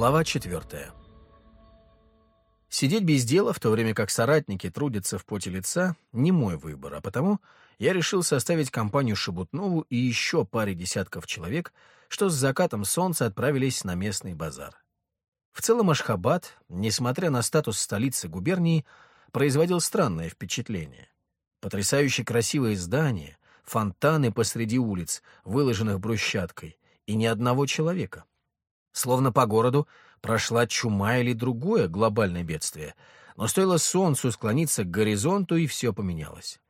Глава четвертая. Сидеть без дела, в то время как соратники трудятся в поте лица, не мой выбор, а потому я решил составить компанию Шебутнову и еще паре десятков человек, что с закатом солнца отправились на местный базар. В целом Ашхабад, несмотря на статус столицы губернии, производил странное впечатление. Потрясающе красивые здания, фонтаны посреди улиц, выложенных брусчаткой, и ни одного человека. Словно по городу прошла чума или другое глобальное бедствие, но стоило солнцу склониться к горизонту, и все поменялось.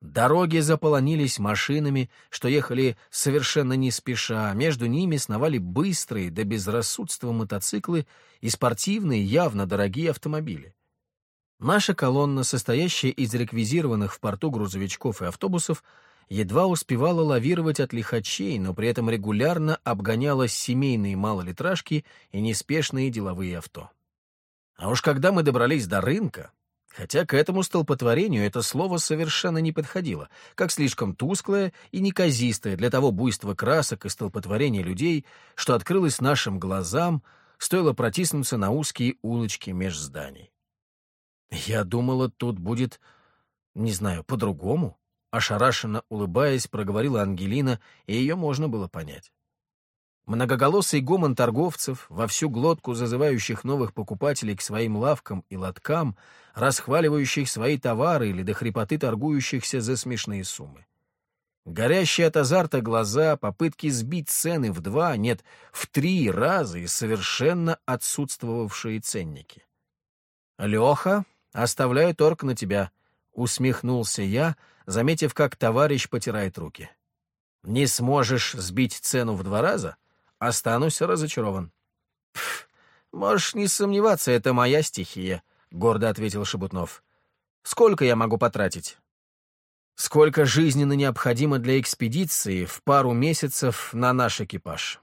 Дороги заполонились машинами, что ехали совершенно не спеша, между ними сновали быстрые до безрассудства мотоциклы и спортивные, явно дорогие автомобили. Наша колонна, состоящая из реквизированных в порту грузовичков и автобусов, едва успевала лавировать от лихачей, но при этом регулярно обгоняла семейные малолитражки и неспешные деловые авто. А уж когда мы добрались до рынка, хотя к этому столпотворению это слово совершенно не подходило, как слишком тусклое и неказистое для того буйства красок и столпотворения людей, что открылось нашим глазам, стоило протиснуться на узкие улочки меж зданий. Я думала, тут будет, не знаю, по-другому. Ошарашенно улыбаясь, проговорила Ангелина, и ее можно было понять. Многоголосый гомон торговцев, во всю глотку зазывающих новых покупателей к своим лавкам и лоткам, расхваливающих свои товары или до хрипоты торгующихся за смешные суммы. Горящие от азарта глаза, попытки сбить цены в два, нет, в три раза и совершенно отсутствовавшие ценники. «Леха, оставляю торг на тебя», — усмехнулся я, заметив, как товарищ потирает руки. «Не сможешь сбить цену в два раза? Останусь разочарован». «Можешь не сомневаться, это моя стихия», — гордо ответил Шебутнов. «Сколько я могу потратить?» «Сколько жизненно необходимо для экспедиции в пару месяцев на наш экипаж?»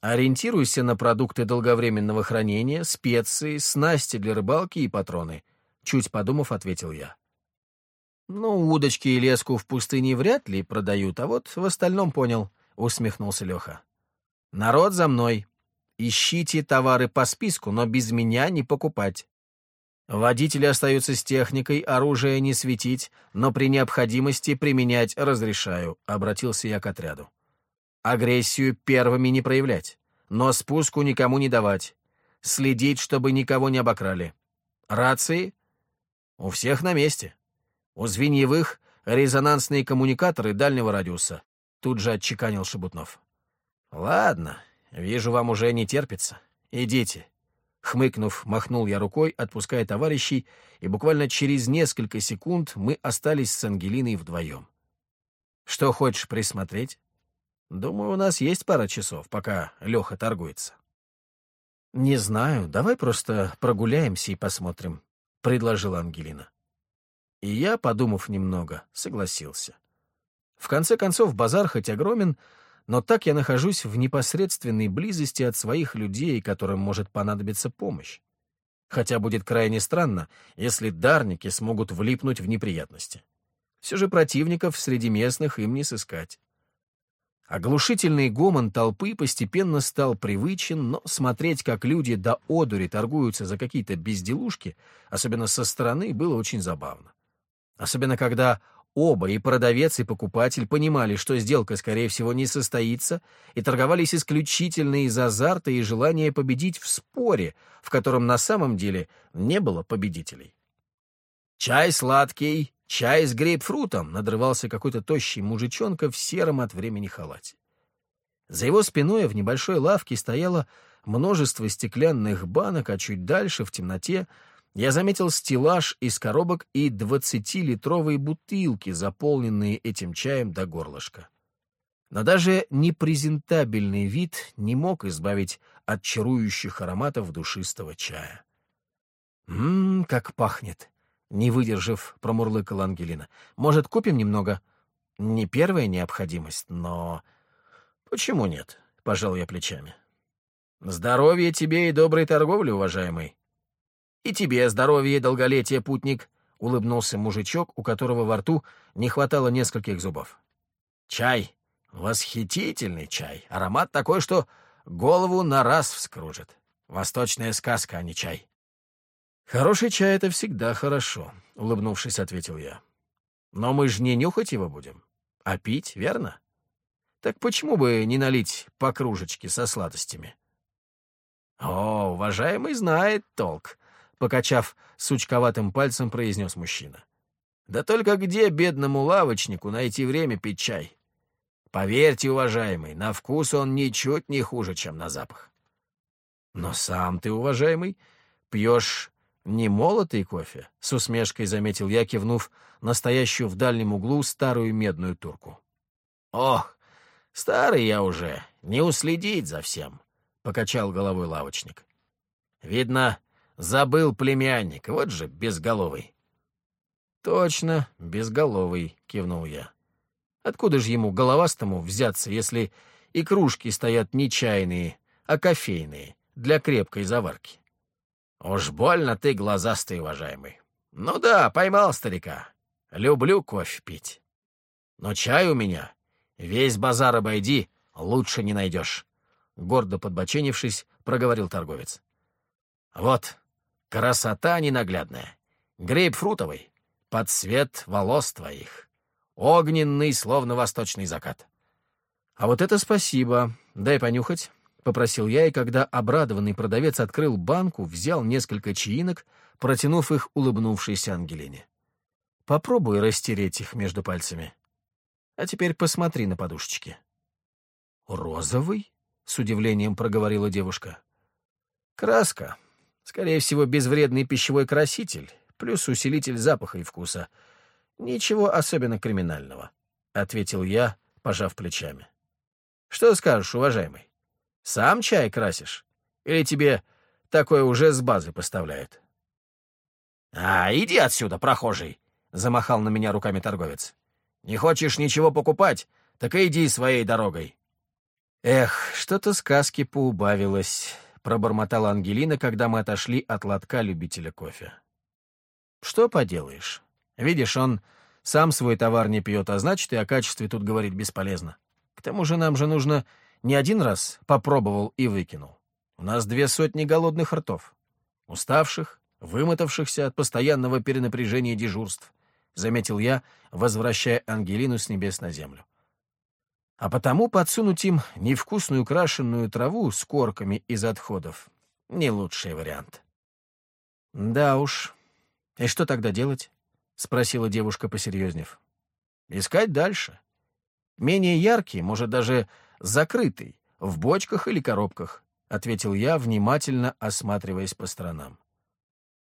Ориентируйся на продукты долговременного хранения, специи, снасти для рыбалки и патроны. Чуть подумав, ответил я. «Ну, удочки и леску в пустыне вряд ли продают, а вот в остальном понял», — усмехнулся Леха. «Народ за мной. Ищите товары по списку, но без меня не покупать. Водители остаются с техникой, оружие не светить, но при необходимости применять разрешаю», — обратился я к отряду. «Агрессию первыми не проявлять, но спуску никому не давать. Следить, чтобы никого не обокрали. Рации? У всех на месте». У звеньевых резонансные коммуникаторы дальнего радиуса. Тут же отчеканил Шебутнов. Ладно, вижу, вам уже не терпится. Идите. Хмыкнув, махнул я рукой, отпуская товарищей, и буквально через несколько секунд мы остались с Ангелиной вдвоем. Что хочешь присмотреть? Думаю, у нас есть пара часов, пока Леха торгуется. Не знаю, давай просто прогуляемся и посмотрим, предложила Ангелина. И я, подумав немного, согласился. В конце концов, базар хоть огромен, но так я нахожусь в непосредственной близости от своих людей, которым может понадобиться помощь. Хотя будет крайне странно, если дарники смогут влипнуть в неприятности. Все же противников среди местных им не сыскать. Оглушительный гомон толпы постепенно стал привычен, но смотреть, как люди до одури торгуются за какие-то безделушки, особенно со стороны, было очень забавно. Особенно когда оба, и продавец, и покупатель, понимали, что сделка, скорее всего, не состоится, и торговались исключительно из азарта и желания победить в споре, в котором на самом деле не было победителей. «Чай сладкий, чай с грейпфрутом!» — надрывался какой-то тощий мужичонка в сером от времени халате. За его спиной в небольшой лавке стояло множество стеклянных банок, а чуть дальше, в темноте, я заметил стеллаж из коробок и двадцатилитровые бутылки, заполненные этим чаем до горлышка. Но даже непрезентабельный вид не мог избавить от чарующих ароматов душистого чая. «Ммм, как пахнет!» — не выдержав, промурлыкала Ангелина. «Может, купим немного?» «Не первая необходимость, но...» «Почему нет?» — пожал я плечами. «Здоровья тебе и доброй торговли, уважаемый!» «И тебе здоровье и долголетие, путник!» — улыбнулся мужичок, у которого во рту не хватало нескольких зубов. «Чай! Восхитительный чай! Аромат такой, что голову на раз вскружит!» Восточная сказка, а не чай». «Хороший чай — это всегда хорошо», — улыбнувшись, ответил я. «Но мы же не нюхать его будем, а пить, верно? Так почему бы не налить по кружечке со сладостями?» «О, уважаемый знает толк», — покачав сучковатым пальцем, произнес мужчина. «Да только где бедному лавочнику найти время пить чай? Поверьте, уважаемый, на вкус он ничуть не хуже, чем на запах». «Но сам ты, уважаемый, пьешь не молотый кофе?» — с усмешкой заметил я, кивнув настоящую в дальнем углу старую медную турку. «Ох, старый я уже, не уследить за всем», — покачал головой лавочник. «Видно, забыл племянник, вот же безголовый». «Точно, безголовый», — кивнул я. «Откуда же ему, головастому, взяться, если и кружки стоят не чайные, а кофейные, для крепкой заварки?» «Уж больно ты глазастый, уважаемый. Ну да, поймал старика. Люблю кофе пить. Но чай у меня. Весь базар обойди, лучше не найдешь». Гордо подбоченившись, проговорил торговец. «Вот, красота ненаглядная. Грейпфрутовый, под цвет волос твоих. Огненный, словно восточный закат». «А вот это спасибо. Дай понюхать». — попросил я, и когда обрадованный продавец открыл банку, взял несколько чаинок, протянув их улыбнувшейся Ангелине. «Попробуй растереть их между пальцами. А теперь посмотри на подушечки». «Розовый?» — с удивлением проговорила девушка. «Краска. Скорее всего, безвредный пищевой краситель, плюс усилитель запаха и вкуса. Ничего особенно криминального», — ответил я, пожав плечами. «Что скажешь, уважаемый?» Сам чай красишь? Или тебе такое уже с базы поставляют?» «А, иди отсюда, прохожий!» — замахал на меня руками торговец. «Не хочешь ничего покупать? Так и иди своей дорогой». «Эх, что-то сказки поубавилось», — пробормотала Ангелина, когда мы отошли от лотка любителя кофе. «Что поделаешь? Видишь, он сам свой товар не пьет, а значит, и о качестве тут говорить бесполезно. К тому же нам же нужно не один раз попробовал и выкинул. У нас две сотни голодных ртов. Уставших, вымотавшихся от постоянного перенапряжения дежурств, заметил я, возвращая Ангелину с небес на землю. А потому подсунуть им невкусную крашенную траву с корками из отходов — не лучший вариант. «Да уж. И что тогда делать?» — спросила девушка, посерьезнев. «Искать дальше. Менее яркий, может, даже закрытый, в бочках или коробках», — ответил я, внимательно осматриваясь по сторонам.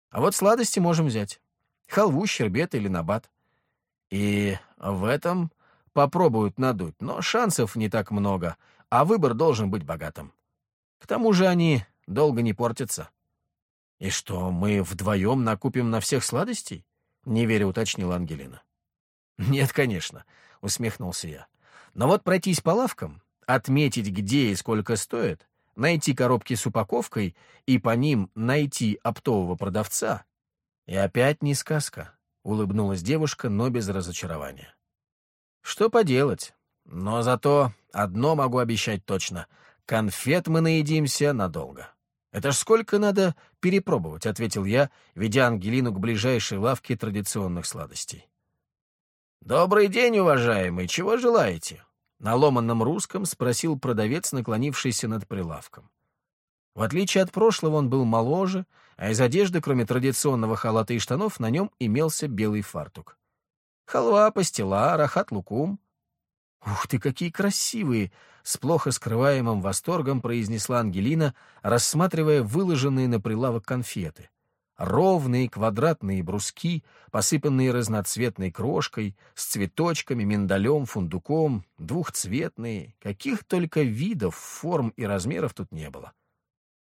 «А вот сладости можем взять. Халву, щербет или набат. И в этом попробуют надуть, но шансов не так много, а выбор должен быть богатым. К тому же они долго не портятся». «И что, мы вдвоем накупим на всех сладостей?» — неверя уточнила Ангелина. «Нет, конечно», — усмехнулся я. «Но вот пройтись по лавкам отметить, где и сколько стоит, найти коробки с упаковкой и по ним найти оптового продавца. И опять не сказка, — улыбнулась девушка, но без разочарования. Что поделать? Но зато одно могу обещать точно — конфет мы наедимся надолго. «Это ж сколько надо перепробовать», — ответил я, ведя Ангелину к ближайшей лавке традиционных сладостей. «Добрый день, уважаемый, чего желаете?» На ломанном русском спросил продавец, наклонившийся над прилавком. В отличие от прошлого, он был моложе, а из одежды, кроме традиционного халата и штанов, на нем имелся белый фартук. Халва, пастила, рахат-лукум. «Ух ты, какие красивые!» — с плохо скрываемым восторгом произнесла Ангелина, рассматривая выложенные на прилавок конфеты — ровные квадратные бруски, посыпанные разноцветной крошкой, с цветочками, миндалем, фундуком, двухцветные, каких только видов, форм и размеров тут не было.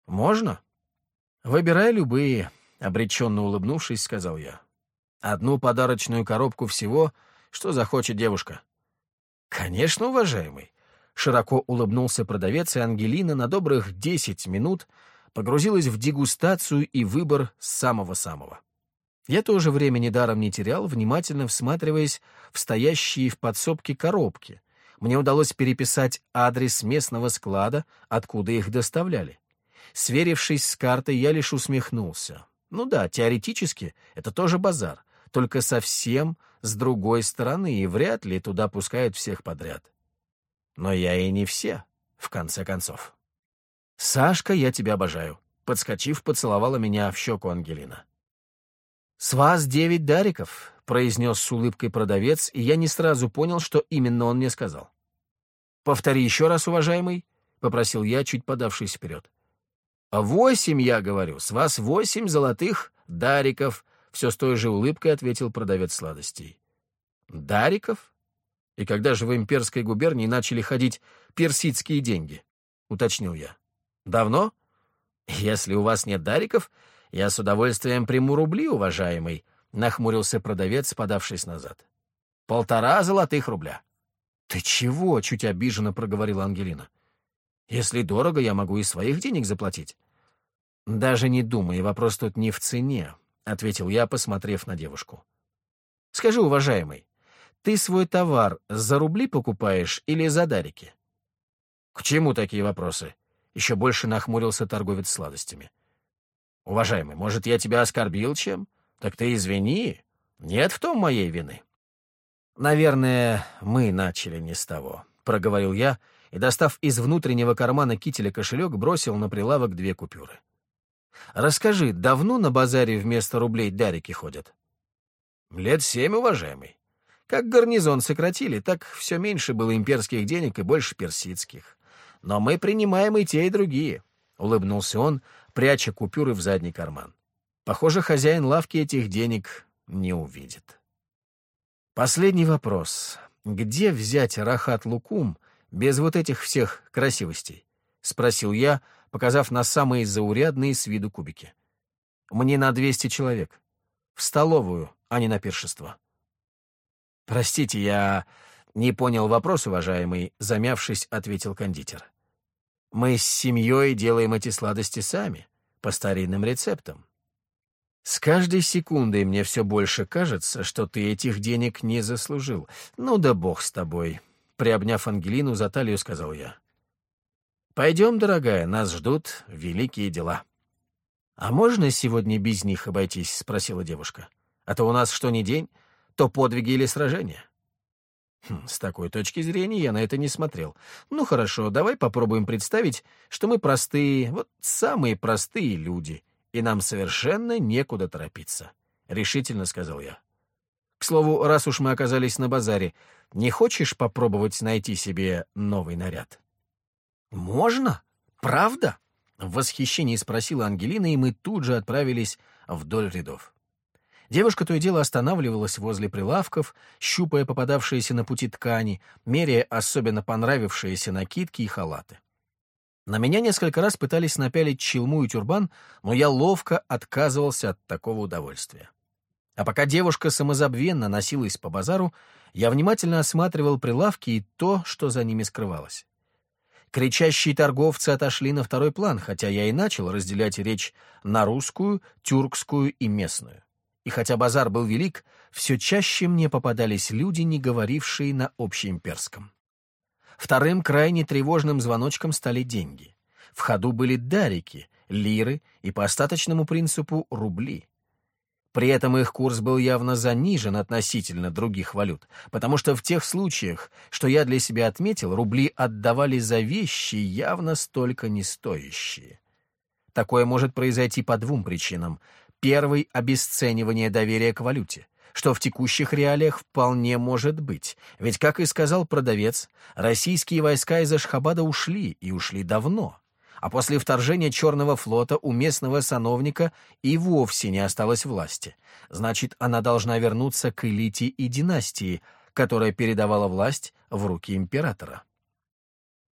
«Можно?» «Выбирай любые», — обреченно улыбнувшись, сказал я. «Одну подарочную коробку всего, что захочет девушка». «Конечно, уважаемый», — широко улыбнулся продавец, и Ангелина на добрых десять минут — погрузилась в дегустацию и выбор самого-самого. Я тоже времени даром не терял, внимательно всматриваясь в стоящие в подсобке коробки. Мне удалось переписать адрес местного склада, откуда их доставляли. Сверившись с картой, я лишь усмехнулся. Ну да, теоретически это тоже базар, только совсем с другой стороны, и вряд ли туда пускают всех подряд. Но я и не все, в конце концов. «Сашка, я тебя обожаю», — подскочив, поцеловала меня в щеку Ангелина. «С вас девять дариков», — произнес с улыбкой продавец, и я не сразу понял, что именно он мне сказал. «Повтори еще раз, уважаемый», — попросил я, чуть подавшись вперед. «Восемь, я говорю, с вас восемь золотых дариков», — все с той же улыбкой ответил продавец сладостей. «Дариков? И когда же в имперской губернии начали ходить персидские деньги?» — уточнил я. «Давно? Если у вас нет дариков, я с удовольствием приму рубли, уважаемый», — нахмурился продавец, подавшись назад. «Полтора золотых рубля». «Ты чего?» — чуть обиженно проговорила Ангелина. «Если дорого, я могу и своих денег заплатить». «Даже не думай, вопрос тут не в цене», — ответил я, посмотрев на девушку. «Скажи, уважаемый, ты свой товар за рубли покупаешь или за дарики?» «К чему такие вопросы?» — еще больше нахмурился торговец сладостями. «Уважаемый, может, я тебя оскорбил чем? Так ты извини. Нет в том моей вины». «Наверное, мы начали не с того», — проговорил я и, достав из внутреннего кармана кителя кошелек, бросил на прилавок две купюры. «Расскажи, давно на базаре вместо рублей дарики ходят?» «Лет семь, уважаемый. Как гарнизон сократили, так все меньше было имперских денег и больше персидских. Но мы принимаем и те, и другие», — улыбнулся он, пряча купюры в задний карман. «Похоже, хозяин лавки этих денег не увидит». Последний вопрос. Где взять Рахат Лукум без вот этих всех красивостей? Спросил я, показав на самые заурядные с виду кубики. Мне на двести человек. В столовую, а не на пиршество. Простите, я не понял вопрос, уважаемый, замявшись, ответил кондитер. Мы с семьей делаем эти сладости сами, по старинным рецептам. С каждой секундой мне все больше кажется, что ты этих денег не заслужил. Ну да бог с тобой. Приобняв Ангелину за талию, сказал я. Пойдем, дорогая, нас ждут великие дела. А можно сегодня без них обойтись? Спросила девушка. А то у нас что ни день, то подвиги или сражения. Хм, с такой точки зрения я на это не смотрел. Ну хорошо, давай попробуем представить, что мы простые, вот самые простые люди — и нам совершенно некуда торопиться», — решительно сказал я. «К слову, раз уж мы оказались на базаре, не хочешь попробовать найти себе новый наряд?» «Можно? Правда?» — в восхищении спросила Ангелина, и мы тут же отправились вдоль рядов. Девушка то и дело останавливалась возле прилавков, щупая попадавшиеся на пути ткани, меряя особенно понравившиеся накидки и халаты. На меня несколько раз пытались напялить челму и тюрбан, но я ловко отказывался от такого удовольствия. А пока девушка самозабвенно носилась по базару, я внимательно осматривал прилавки и то, что за ними скрывалось. Кричащие торговцы отошли на второй план, хотя я и начал разделять речь на русскую, тюркскую и местную. И хотя базар был велик, все чаще мне попадались люди, не говорившие на общеимперском. Вторым крайне тревожным звоночком стали деньги. В ходу были дарики, лиры и по остаточному принципу рубли. При этом их курс был явно занижен относительно других валют, потому что в тех случаях, что я для себя отметил, рубли отдавали за вещи, явно столько не стоящие. Такое может произойти по двум причинам. Первый — обесценивание доверия к валюте что в текущих реалиях вполне может быть. Ведь, как и сказал продавец, российские войска из Ашхабада ушли, и ушли давно. А после вторжения Черного флота у местного сановника и вовсе не осталось власти. Значит, она должна вернуться к элите и династии, которая передавала власть в руки императора.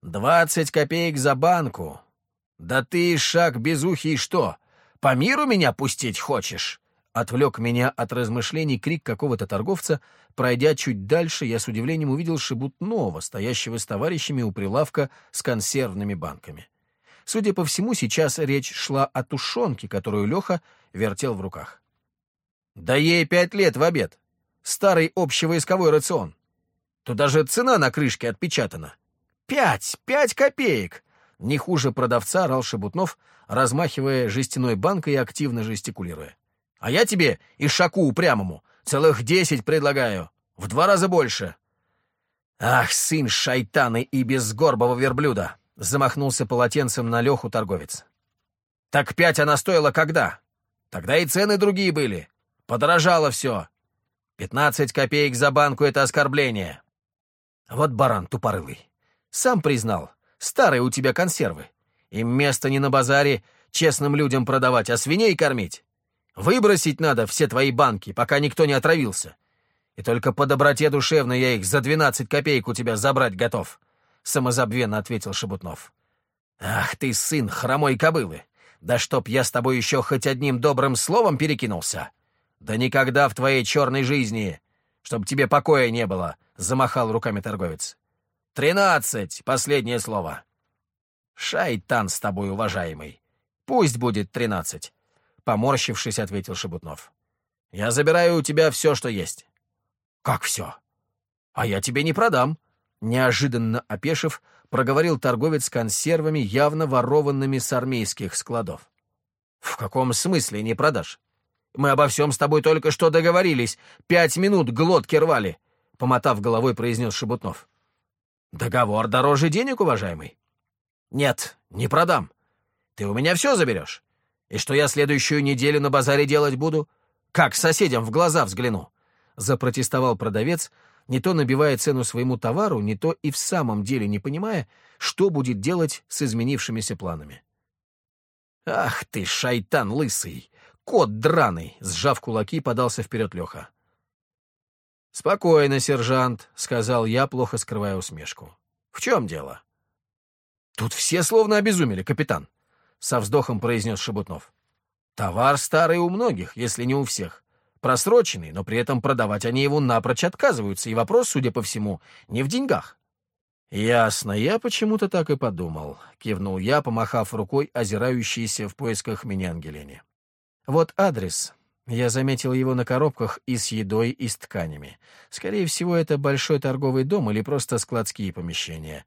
«Двадцать копеек за банку! Да ты, шаг безухий, что, по миру меня пустить хочешь?» Отвлек меня от размышлений крик какого-то торговца. Пройдя чуть дальше, я с удивлением увидел Шебутнова, стоящего с товарищами у прилавка с консервными банками. Судя по всему, сейчас речь шла о тушенке, которую Леха вертел в руках. «Да ей пять лет в обед. Старый общевойсковой рацион. Тут даже цена на крышке отпечатана. Пять! Пять копеек! Не хуже продавца орал Шебутнов, размахивая жестяной банкой и активно жестикулируя. «А я тебе, и шаку упрямому, целых десять предлагаю. В два раза больше». «Ах, сын шайтаны и безгорбого верблюда!» — замахнулся полотенцем на Леху торговец. «Так пять она стоила когда? Тогда и цены другие были. Подорожало все. Пятнадцать копеек за банку — это оскорбление». Вот баран тупорылый. Сам признал, старые у тебя консервы. Им место не на базаре честным людям продавать, а свиней кормить. Выбросить надо все твои банки, пока никто не отравился. И только по доброте душевной я их за двенадцать копеек у тебя забрать готов», — самозабвенно ответил Шебутнов. «Ах ты, сын хромой кобылы! Да чтоб я с тобой еще хоть одним добрым словом перекинулся! Да никогда в твоей черной жизни! Чтоб тебе покоя не было!» — замахал руками торговец. «Тринадцать! Последнее слово!» «Шайтан с тобой, уважаемый! Пусть будет тринадцать!» Поморщившись, ответил Шебутнов. «Я забираю у тебя все, что есть. «Как все?» «А я тебе не продам», — неожиданно опешив, проговорил торговец консервами, явно ворованными с армейских складов. «В каком смысле не продашь? Мы обо всем с тобой только что договорились. Пять минут глотки рвали», — помотав головой, произнес Шебутнов. «Договор дороже денег, уважаемый?» «Нет, не продам. Ты у меня все заберешь. И что я следующую неделю на базаре делать буду? Как соседям в глаза взгляну? запротестовал продавец, не то набивая цену своему товару, не то и в самом деле не понимая, что будет делать с изменившимися планами. «Ах ты, шайтан лысый! Кот драный!» — сжав кулаки, подался вперед Леха. «Спокойно, сержант», — сказал я, плохо скрывая усмешку. «В чем дело?» «Тут все словно обезумели, капитан», — со вздохом произнес Шебутнов. «Товар старый у многих, если не у всех просроченный, но при этом продавать они его напрочь отказываются, и вопрос, судя по всему, не в деньгах. «Ясно, я почему-то так и подумал», — кивнул я, помахав рукой озирающейся в поисках меня Ангелине. «Вот адрес. Я заметил его на коробках и с едой, и с тканями. Скорее всего, это большой торговый дом или просто складские помещения.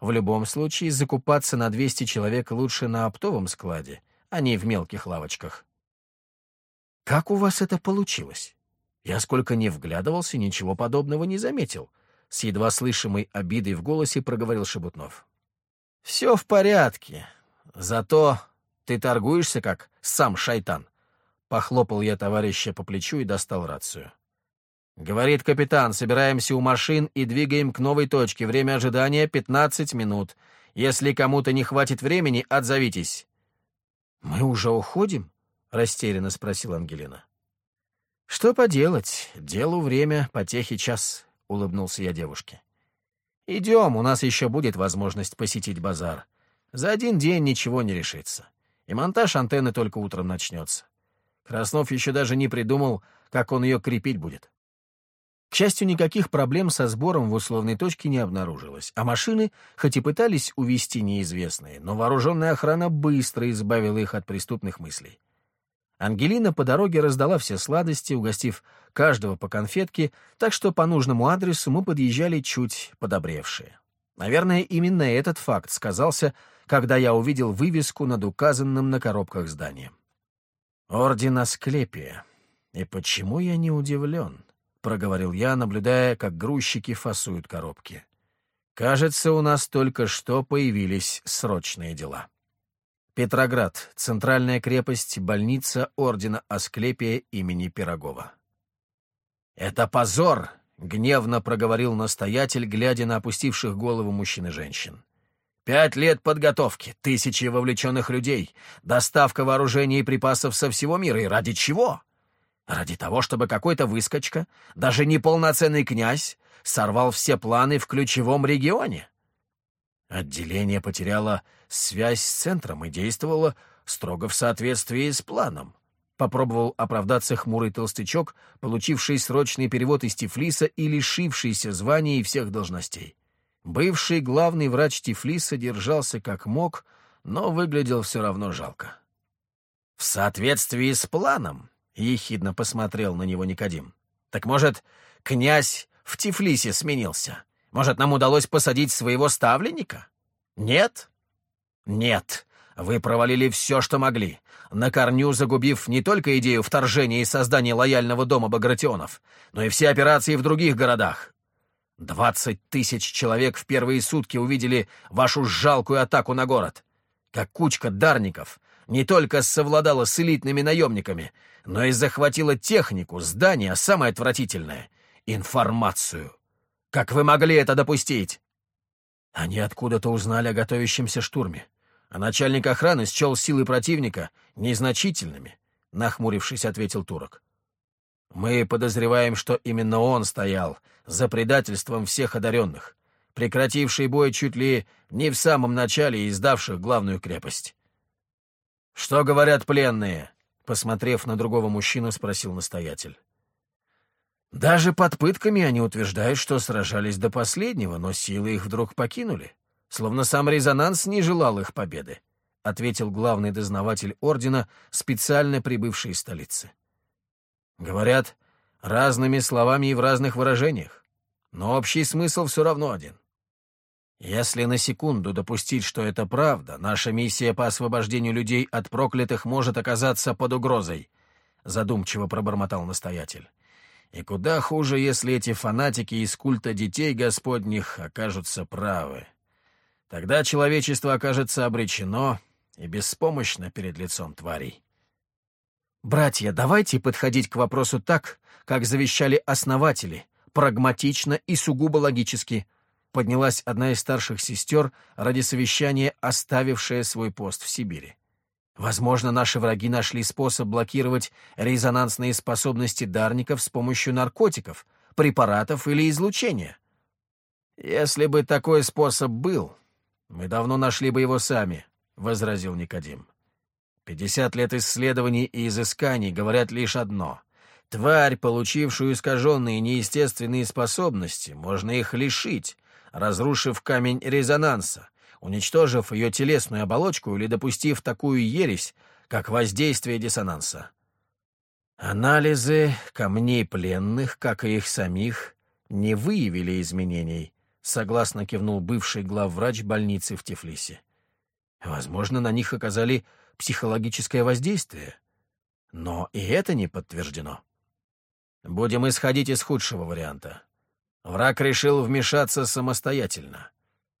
В любом случае, закупаться на 200 человек лучше на оптовом складе, а не в мелких лавочках. Как у вас это получилось? Я сколько не вглядывался, ничего подобного не заметил. С едва слышимой обидой в голосе проговорил Шебутнов. Все в порядке. Зато ты торгуешься, как сам шайтан. Похлопал я товарища по плечу и достал рацию. Говорит капитан, собираемся у машин и двигаем к новой точке. Время ожидания — 15 минут. Если кому-то не хватит времени, отзовитесь. Мы уже уходим? Растерянно спросила Ангелина. Что поделать? Делу время, потехи час, улыбнулся я девушке. Идем, у нас еще будет возможность посетить базар. За один день ничего не решится. И монтаж антенны только утром начнется. Краснов еще даже не придумал, как он ее крепить будет. К счастью, никаких проблем со сбором в условной точке не обнаружилось, а машины, хоть и пытались увести неизвестные, но вооруженная охрана быстро избавила их от преступных мыслей. Ангелина по дороге раздала все сладости, угостив каждого по конфетке, так что по нужному адресу мы подъезжали чуть подобревшие. Наверное, именно этот факт сказался, когда я увидел вывеску над указанным на коробках зданием. «Орден Асклепия. И почему я не удивлен?» — проговорил я, наблюдая, как грузчики фасуют коробки. «Кажется, у нас только что появились срочные дела». Петроград. Центральная крепость, больница Ордена Асклепия имени Пирогова. «Это позор!» — гневно проговорил настоятель, глядя на опустивших голову мужчин и женщин. «Пять лет подготовки, тысячи вовлеченных людей, доставка вооружений и припасов со всего мира. И ради чего? Ради того, чтобы какой-то выскочка, даже неполноценный князь, сорвал все планы в ключевом регионе. Отделение потеряло связь с центром и действовало строго в соответствии с планом. Попробовал оправдаться хмурый толстячок, получивший срочный перевод из Тифлиса и лишившийся звания и всех должностей. Бывший главный врач Тифлиса держался как мог, но выглядел все равно жалко. «В соответствии с планом», — ехидно посмотрел на него Никодим. «Так, может, князь в Тифлисе сменился?» Может, нам удалось посадить своего ставленника? Нет? Нет, вы провалили все, что могли, на корню загубив не только идею вторжения и создания лояльного дома Багратионов, но и все операции в других городах. Двадцать тысяч человек в первые сутки увидели вашу жалкую атаку на город. Как кучка дарников не только совладала с элитными наемниками, но и захватила технику, здания, а самое отвратительное — информацию. Как вы могли это допустить? Они откуда-то узнали о готовящемся штурме, а начальник охраны счел силы противника незначительными, — нахмурившись, ответил турок. Мы подозреваем, что именно он стоял за предательством всех одаренных, прекративший бой чуть ли не в самом начале и сдавших главную крепость. «Что говорят пленные?» — посмотрев на другого мужчину, спросил настоятель. Даже под пытками они утверждают, что сражались до последнего, но силы их вдруг покинули, словно сам резонанс не желал их победы, — ответил главный дознаватель ордена, специально прибывший из столицы. Говорят разными словами и в разных выражениях, но общий смысл все равно один. Если на секунду допустить, что это правда, наша миссия по освобождению людей от проклятых может оказаться под угрозой, — задумчиво пробормотал настоятель. И куда хуже, если эти фанатики из культа детей Господних окажутся правы. Тогда человечество окажется обречено и беспомощно перед лицом тварей. «Братья, давайте подходить к вопросу так, как завещали основатели, прагматично и сугубо логически», поднялась одна из старших сестер ради совещания, оставившая свой пост в Сибири. Возможно, наши враги нашли способ блокировать резонансные способности дарников с помощью наркотиков, препаратов или излучения. «Если бы такой способ был, мы давно нашли бы его сами», — возразил Никодим. «Пятьдесят лет исследований и изысканий говорят лишь одно. Тварь, получившую искаженные неестественные способности, можно их лишить, разрушив камень резонанса, уничтожив ее телесную оболочку или допустив такую ересь, как воздействие диссонанса. Анализы камней пленных, как и их самих, не выявили изменений, согласно кивнул бывший главврач больницы в Тифлисе. Возможно, на них оказали психологическое воздействие, но и это не подтверждено. Будем исходить из худшего варианта. Враг решил вмешаться самостоятельно.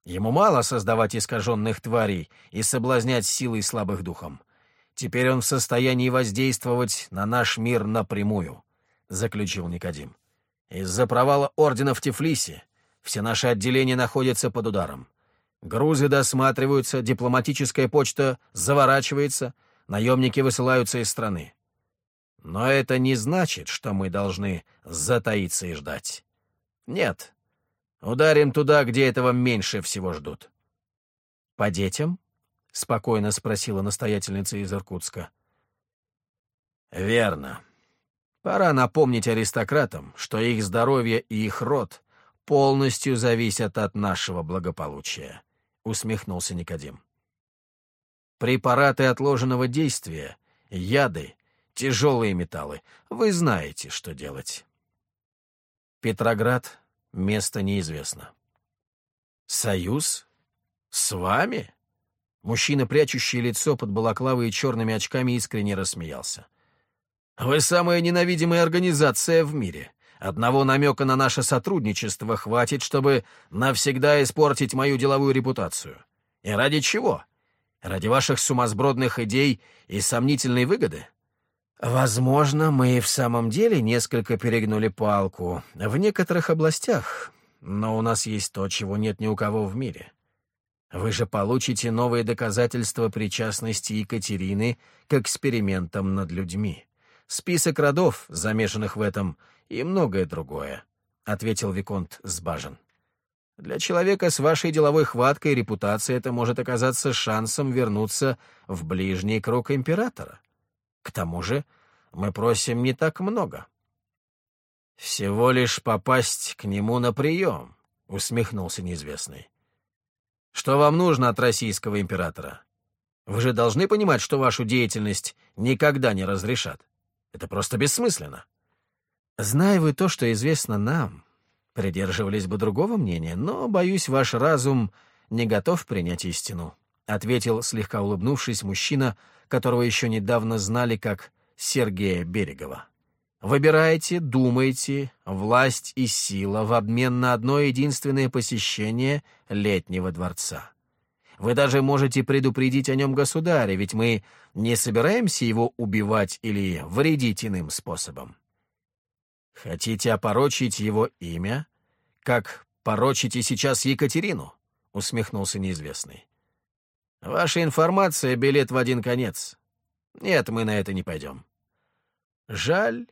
Ему мало создавать искаженных тварей и соблазнять силой слабых духом. Теперь он в состоянии воздействовать на наш мир напрямую», — заключил Никодим. «Из-за провала ордена в Тифлисе все наши отделения находятся под ударом. Грузы досматриваются, дипломатическая почта заворачивается, наемники высылаются из страны. Но это не значит, что мы должны затаиться и ждать. Нет, Ударим туда, где этого меньше всего ждут. — По детям? — спокойно спросила настоятельница из Иркутска. — Верно. Пора напомнить аристократам, что их здоровье и их род полностью зависят от нашего благополучия, — усмехнулся Никодим. Препараты отложенного действия, яды, тяжелые металлы. Вы знаете, что делать. Петроград Место неизвестно. «Союз? С вами?» Мужчина, прячущий лицо под балаклавой и черными очками, искренне рассмеялся. «Вы самая ненавидимая организация в мире. Одного намека на наше сотрудничество хватит, чтобы навсегда испортить мою деловую репутацию. И ради чего? Ради ваших сумасбродных идей и сомнительной выгоды? Возможно, мы и в самом деле несколько перегнули палку в некоторых областях, но у нас есть то, чего нет ни у кого в мире. Вы же получите новые доказательства причастности Екатерины к экспериментам над людьми. Список родов, замешанных в этом, и многое другое, — ответил Виконт Сбажен. Для человека с вашей деловой хваткой и репутацией это может оказаться шансом вернуться в ближний круг императора. К тому же мы просим не так много. «Всего лишь попасть к нему на прием», — усмехнулся неизвестный. «Что вам нужно от российского императора? Вы же должны понимать, что вашу деятельность никогда не разрешат. Это просто бессмысленно». «Зная вы то, что известно нам, придерживались бы другого мнения, но, боюсь, ваш разум не готов принять истину», — ответил, слегка улыбнувшись, мужчина, которого еще недавно знали как Сергея Берегова. Выбирайте, думайте, власть и сила в обмен на одно единственное посещение летнего дворца. Вы даже можете предупредить о нем государя, ведь мы не собираемся его убивать или вредить иным способом. Хотите опорочить его имя, как порочите сейчас Екатерину? — усмехнулся неизвестный. Ваша информация — билет в один конец. Нет, мы на это не пойдем. Жаль,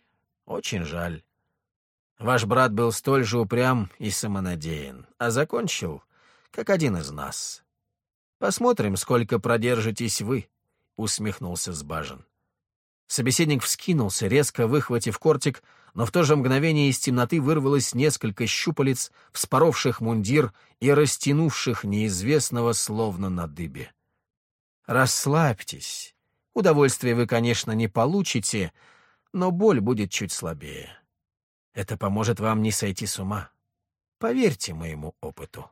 очень жаль. Ваш брат был столь же упрям и самонадеян, а закончил, как один из нас. Посмотрим, сколько продержитесь вы, — усмехнулся Сбажен. Собеседник вскинулся, резко выхватив кортик, но в то же мгновение из темноты вырвалось несколько щупалец, вспоровших мундир и растянувших неизвестного словно на дыбе. «Расслабьтесь. Удовольствие вы, конечно, не получите, но боль будет чуть слабее. Это поможет вам не сойти с ума. Поверьте моему опыту.